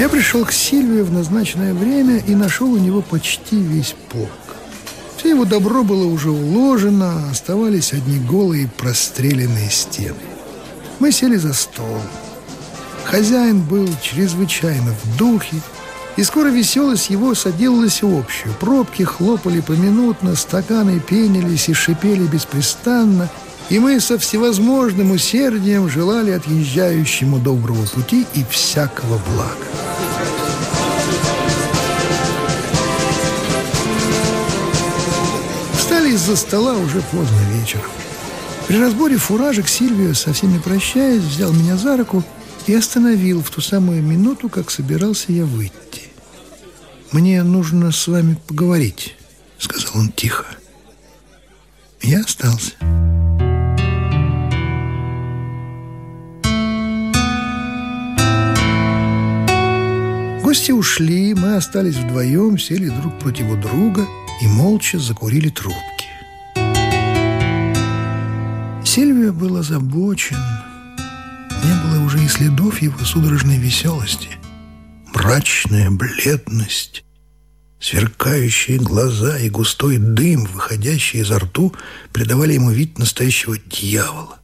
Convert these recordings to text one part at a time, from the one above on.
Я пришел к Сильвию в назначенное время и нашел у него почти весь полк. Все его добро было уже уложено, оставались одни голые простреленные стены. Мы сели за стол. Хозяин был чрезвычайно в духе, и скоро веселость его соделалась общую. Пробки хлопали поминутно, стаканы пенились и шипели беспрестанно, и мы со всевозможным усердием желали отъезжающему доброго пути и всякого блага. Из-за стола уже поздно вечером. При разборе фуражек Сильвио, со всеми прощаясь, взял меня за руку и остановил в ту самую минуту, как собирался я выйти. «Мне нужно с вами поговорить», — сказал он тихо. Я остался. Гости ушли, мы остались вдвоем, сели друг против друга и молча закурили трубки. Сильвия был озабочен. Не было уже и следов его судорожной веселости. Мрачная бледность, сверкающие глаза и густой дым, выходящий изо рту, придавали ему вид настоящего дьявола.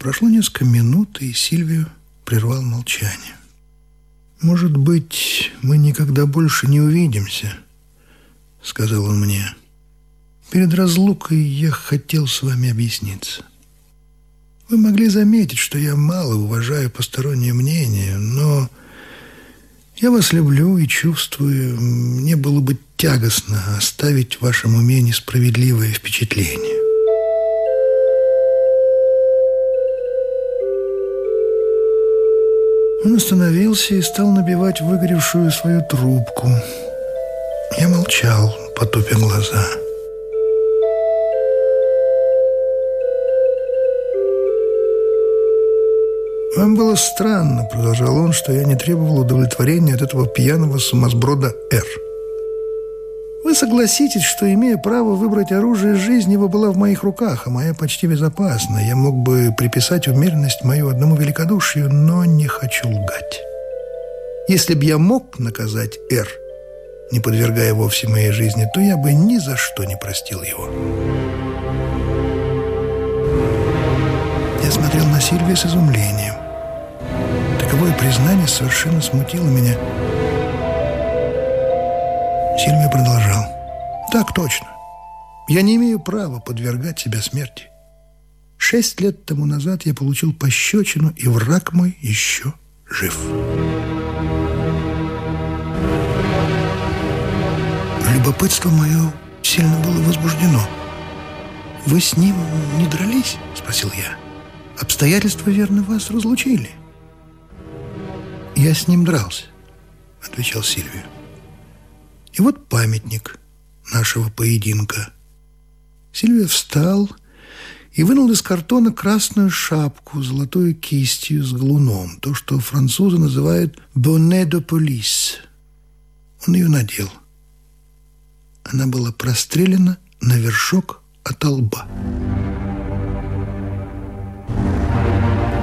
Прошло несколько минут, и Сильвию прервал молчание. «Может быть, мы никогда больше не увидимся», — сказал он мне. «Перед разлукой я хотел с вами объясниться. Вы могли заметить, что я мало уважаю постороннее мнение, но я вас люблю и чувствую, мне было бы тягостно оставить в вашем уме несправедливое впечатление. Он остановился и стал набивать выгоревшую свою трубку. Я молчал, потупя глаза. «Вам было странно, — продолжал он, — что я не требовал удовлетворения от этого пьяного сумасброда Р. Вы согласитесь, что, имея право выбрать оружие, жизнь его была в моих руках, а моя почти безопасна. Я мог бы приписать умеренность мою одному великодушию, но не хочу лгать. Если б я мог наказать Р, не подвергая вовсе моей жизни, то я бы ни за что не простил его. Я смотрел на Сильвию с изумлением. Признание совершенно смутило меня. Сильвия продолжал. «Так точно. Я не имею права подвергать себя смерти. Шесть лет тому назад я получил пощечину, и враг мой еще жив». Любопытство мое сильно было возбуждено. «Вы с ним не дрались?» — спросил я. «Обстоятельства, верно, вас разлучили?» «Я с ним дрался», — отвечал Сильвия. «И вот памятник нашего поединка». Сильвия встал и вынул из картона красную шапку с золотой кистью с глуном, то, что французы называют «bonnet de police». Он ее надел. Она была прострелена на вершок от лба.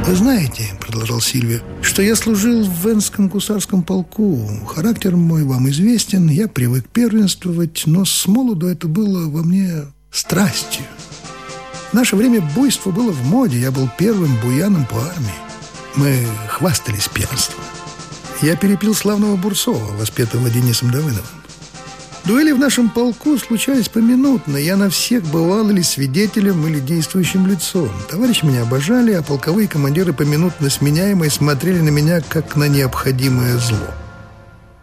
«Вы знаете, — продолжал Сильвия, — что я служил в Венском гусарском полку. Характер мой вам известен, я привык первенствовать, но с молоду это было во мне страстью. В наше время буйство было в моде, я был первым буяном по армии. Мы хвастались первенством. Я перепил славного Бурцова, воспетого Денисом Давыдовым. Дуэли в нашем полку случались поминутно. Я на всех бывал или свидетелем, или действующим лицом. Товарищи меня обожали, а полковые командиры поминутно сменяемые смотрели на меня, как на необходимое зло.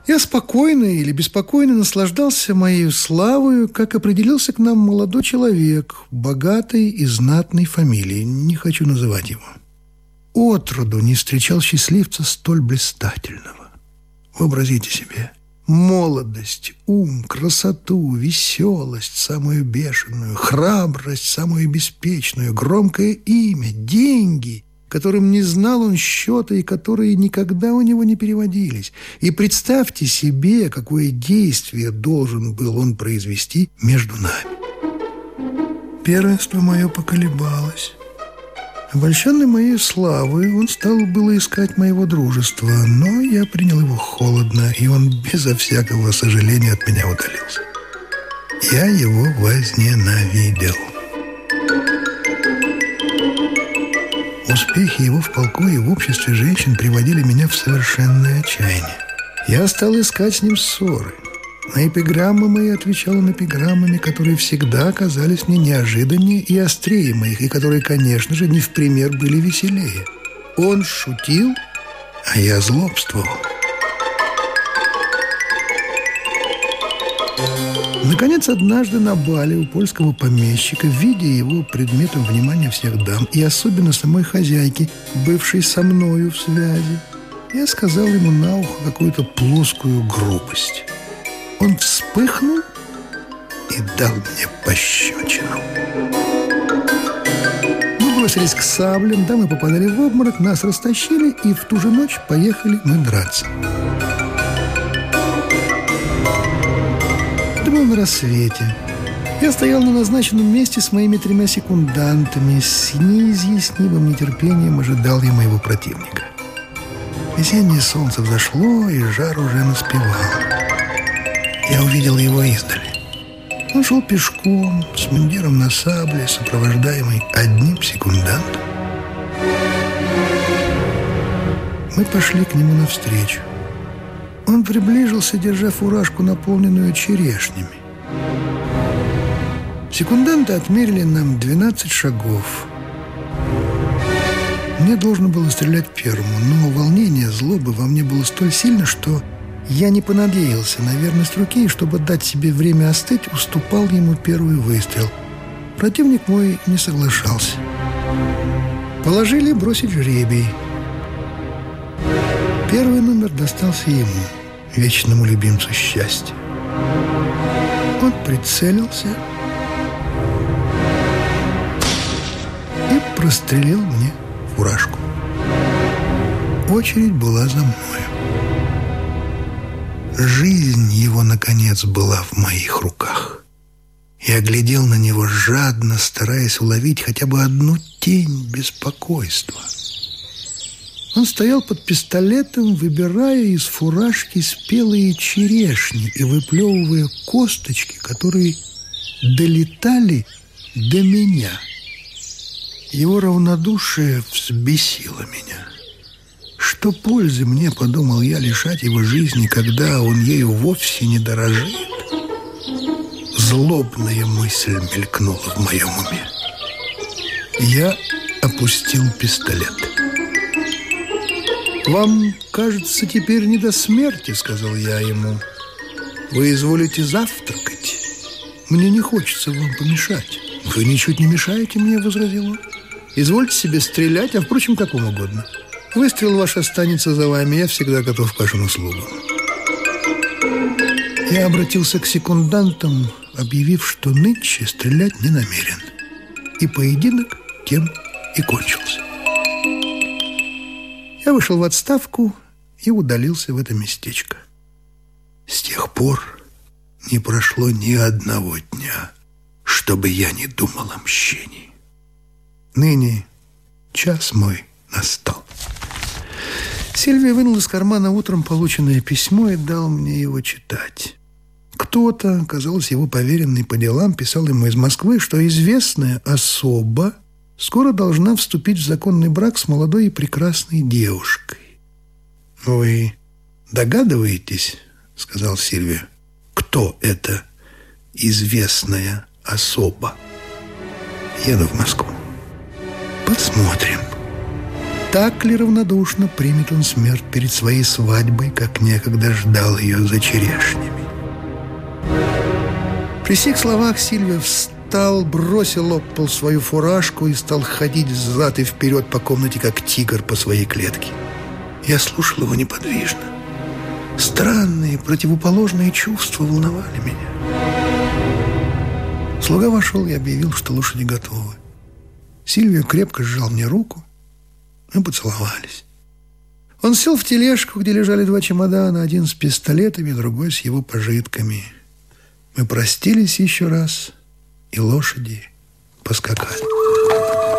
Я спокойно или беспокойно наслаждался моей славою, как определился к нам молодой человек, богатой и знатной фамилии, не хочу называть его. Отроду не встречал счастливца столь блистательного. Вообразите себе – молодость, ум, красоту, веселость самую бешеную, храбрость самую беспечную, громкое имя, деньги, которым не знал он счета и которые никогда у него не переводились. И представьте себе, какое действие должен был он произвести между нами. Первенство мое поколебалось. Обольщенный моей славой, он стал было искать моего дружества, но я принял его холодно, и он безо всякого сожаления от меня удалился. Я его возненавидел. Успехи его в полку и в обществе женщин приводили меня в совершенное отчаяние. Я стал искать с ним ссоры. На эпиграммы мои отвечал он эпиграммами, которые всегда оказались мне неожиданнее и острее моих, и которые, конечно же, не в пример были веселее. Он шутил, а я злобствовал. Наконец, однажды на бале у польского помещика, видя его предметом внимания всех дам, и особенно самой хозяйки, бывшей со мною в связи, я сказал ему на ухо какую-то плоскую грубость. Он вспыхнул и дал мне пощечину. Мы бросились к саблям, да мы попадали в обморок, нас растащили, и в ту же ночь поехали мы драться. Это было на рассвете. Я стоял на назначенном месте с моими тремя секундантами. С неизъяснимым нетерпением ожидал я моего противника. Весеннее солнце взошло, и жар уже наспевал. Я увидел его издали. Он шел пешком, с мундиром на сабле, сопровождаемый одним секундантом. Мы пошли к нему навстречу. Он приближился, держа фуражку, наполненную черешнями. Секунданты отмерили нам 12 шагов. Мне должно было стрелять первому, но волнение, злоба во мне было столь сильно, что я не понадеялся на верность руки, и чтобы дать себе время остыть, уступал ему первый выстрел. Противник мой не соглашался. Положили бросить жребий. Первый номер достался ему, вечному любимцу счастья. Он прицелился и прострелил мне фуражку. Очередь была за мною. Жизнь его, наконец, была в моих руках. Я глядел на него жадно, стараясь уловить хотя бы одну тень беспокойства. Он стоял под пистолетом, выбирая из фуражки спелые черешни и выплевывая косточки, которые долетали до меня. Его равнодушие взбесило меня. Что пользы мне, подумал я, лишать его жизни, когда он ею вовсе не дорожит? Злобная мысль мелькнула в моем уме. Я опустил пистолет. «Вам, кажется, теперь не до смерти», — сказал я ему. «Вы изволите завтракать. Мне не хочется вам помешать». «Вы ничуть не мешаете мне», — возразил он. «Извольте себе стрелять, а, впрочем, как вам угодно». Выстрел ваш останется за вами, я всегда готов к вашим услугам. Я обратился к секундантам, объявив, что нынче стрелять не намерен. И поединок тем и кончился. Я вышел в отставку и удалился в это местечко. С тех пор не прошло ни одного дня, чтобы я не думал о мщении. Ныне час мой настал. Сильвия вынул из кармана утром полученное письмо и дал мне его читать. Кто-то, казалось, его поверенный по делам, писал ему из Москвы, что известная особа скоро должна вступить в законный брак с молодой и прекрасной девушкой. «Вы догадываетесь, — сказал Сильвия, — кто это известная особа? Еду в Москву. Посмотрим» так ли равнодушно примет он смерть перед своей свадьбой, как некогда ждал ее за черешнями. При сих словах Сильвия встал, бросил об пол свою фуражку и стал ходить взад и вперед по комнате, как тигр по своей клетке. Я слушал его неподвижно. Странные, противоположные чувства волновали меня. Слуга вошел и объявил, что лошади готовы. Сильвия крепко сжал мне руку, мы поцеловались. Он сел в тележку, где лежали два чемодана, один с пистолетами, другой с его пожитками. Мы простились еще раз, и лошади поскакали.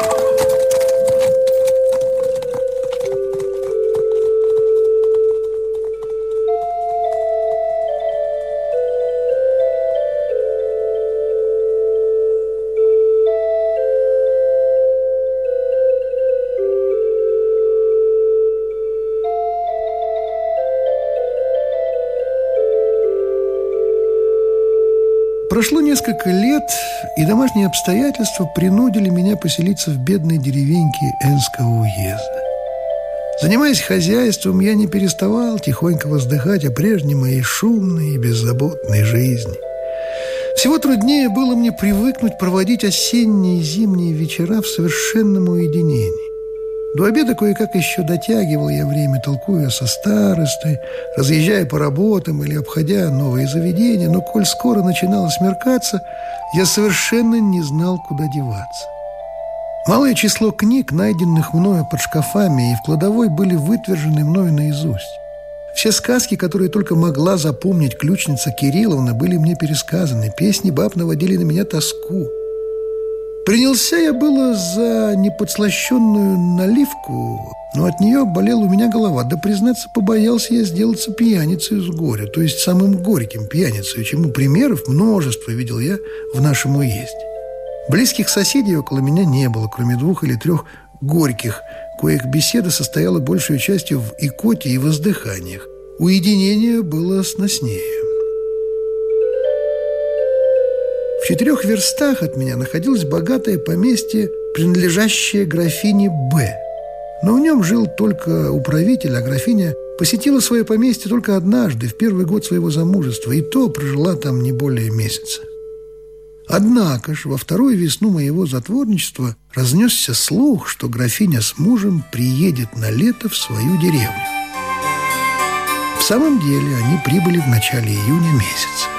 Прошло несколько лет, и домашние обстоятельства принудили меня поселиться в бедной деревеньке Энского уезда. Занимаясь хозяйством, я не переставал тихонько воздыхать о прежней моей шумной и беззаботной жизни. Всего труднее было мне привыкнуть проводить осенние и зимние вечера в совершенном уединении. До обеда кое-как еще дотягивал я время, толкуя со старостой, разъезжая по работам или обходя новые заведения, но коль скоро начинало смеркаться, я совершенно не знал, куда деваться. Малое число книг, найденных мною под шкафами и в кладовой, были вытвержены мною наизусть. Все сказки, которые только могла запомнить ключница Кирилловна, были мне пересказаны. Песни баб наводили на меня тоску. Принялся я было за неподслащенную наливку, но от нее болела у меня голова. Да, признаться, побоялся я сделаться пьяницей с горя, то есть самым горьким пьяницей, чему примеров множество видел я в нашем уезде. Близких соседей около меня не было, кроме двух или трех горьких, коих беседа состояла большей частью в икоте и воздыханиях. Уединение было сноснее. В четырех верстах от меня находилось богатое поместье, принадлежащее графине Б. Но в нем жил только управитель, а графиня посетила свое поместье только однажды, в первый год своего замужества, и то прожила там не более месяца. Однако ж во вторую весну моего затворничества разнесся слух, что графиня с мужем приедет на лето в свою деревню. В самом деле они прибыли в начале июня месяца.